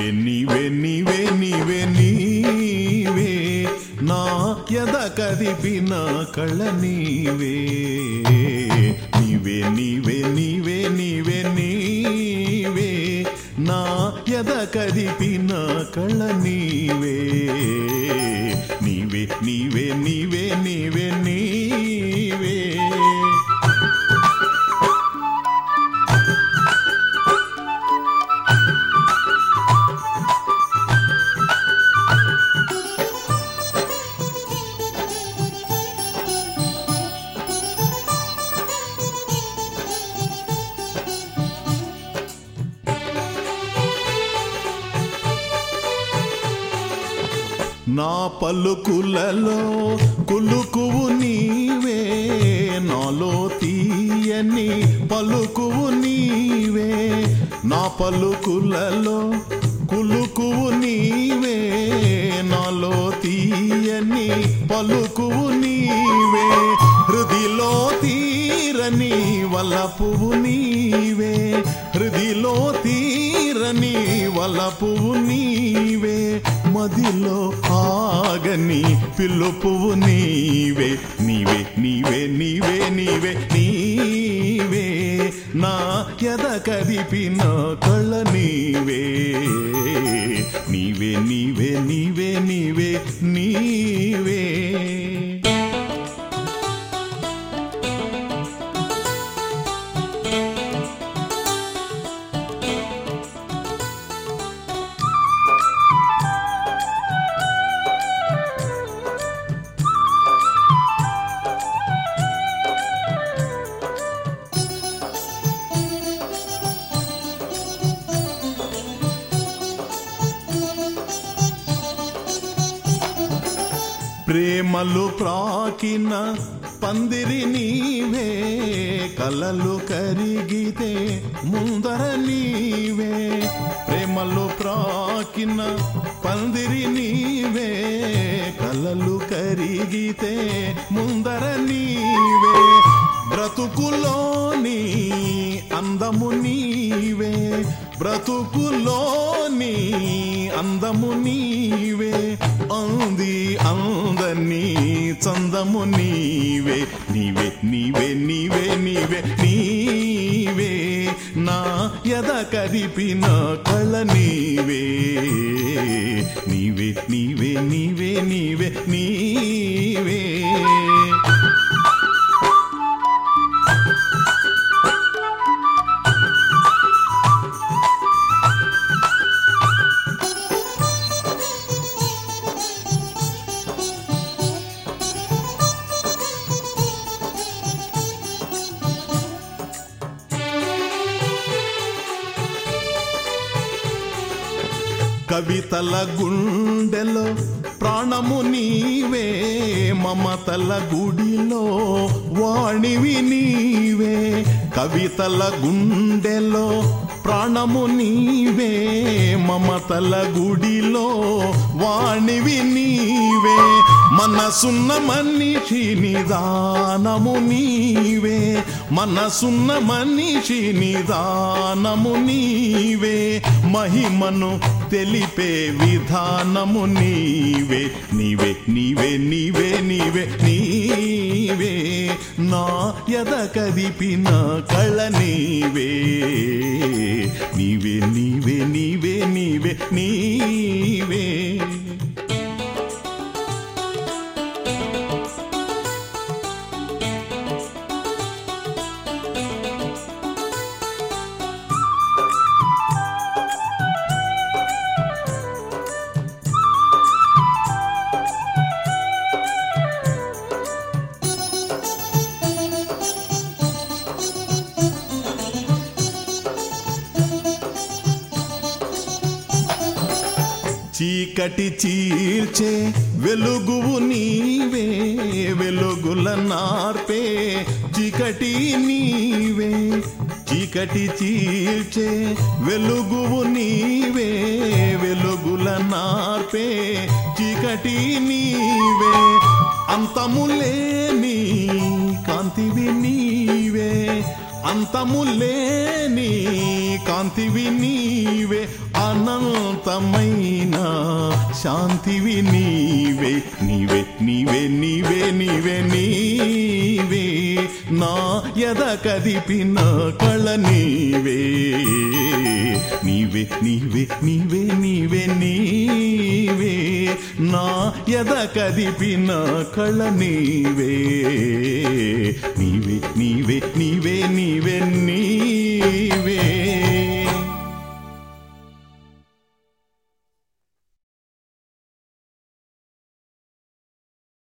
వెన్ని వెన్ని వెన్ని వెన్నీవే నా ఎద కదిపిన కళ్ళ నీవే. నీవే నీవే నీవే నీవే నీవే నా ఎద కదిపిన కళ నీవే. నీవే నీవే నీ నా పలుకులలో కులుకువు నీవే నాలో తీయని పలుకువు నీవే. నా పలుకులలో కులుకువు నీవే నాలో తీయని పలుకువు నీవే. హృదిలో తీరని వలపువు నీవే హృదిలో తీరని వలపువు నీవే. మదిలో ఆగని పిలుపువు నీవే నీవే నీవే నీవే నీవే నీవే. నా ఎద కదిపిన కళ్ళ నీవే. నీవే నీవే నీవే నీవే ప్రేమలు ప్రాకిన పందిరి నీవే కలలు కరిగితే ముందర నీవే. ప్రేమలు ప్రాకిన పందిరి నీవే కలలు కరిగితే ముందర నీవే. బ్రతుకులోని అందము నీవే బ్రతుకులోని అందము నీవే. చందము నీవే నీవే నీవే నీవే నీవే నీవే. నా యద కదిపిన కళ నీవే. నీవే నీవే నీవే నీవే నీ కవితల గుండెలో ప్రాణము నీవే మమతల గుడిలో వాణివి నీవే. కవితల గుండెలో ప్రాణము నీవే మమతల గుడిలో వాణివి నీవే. మనసున్న మనిషి నిదానము నీవే మనసున్న మనిషి నిదానము నీవే. మహిమను తెలిపే విధానము నీవే నీవే నీవే నీవే నీవే నీవే. నా యద కదిపిన కళ నీవే నీవే నీవే నీవే నీవే నీవే. చీకటి చీల్చే వెలుగువు నీవే వెలుగుల నార్పే చీకటి నీవే చీకటి చీల్చే వెలుగువు నీవే వెలుగుల నార్పే చీకటి నీవే. అంతములేని కాంతివి నీవే అంతములేని కాంతివి నీవే. అనంతమైన శాంతివి నీవే నీవే నీవే నీవే నీవే నీవే నా ఎద కదిపిన కళ నీవే నీవే నీవే నీవే నీవే నీవే నా ఎద కదిపిన కళ నీవే నీవే నీవే నీవే నీవే నీ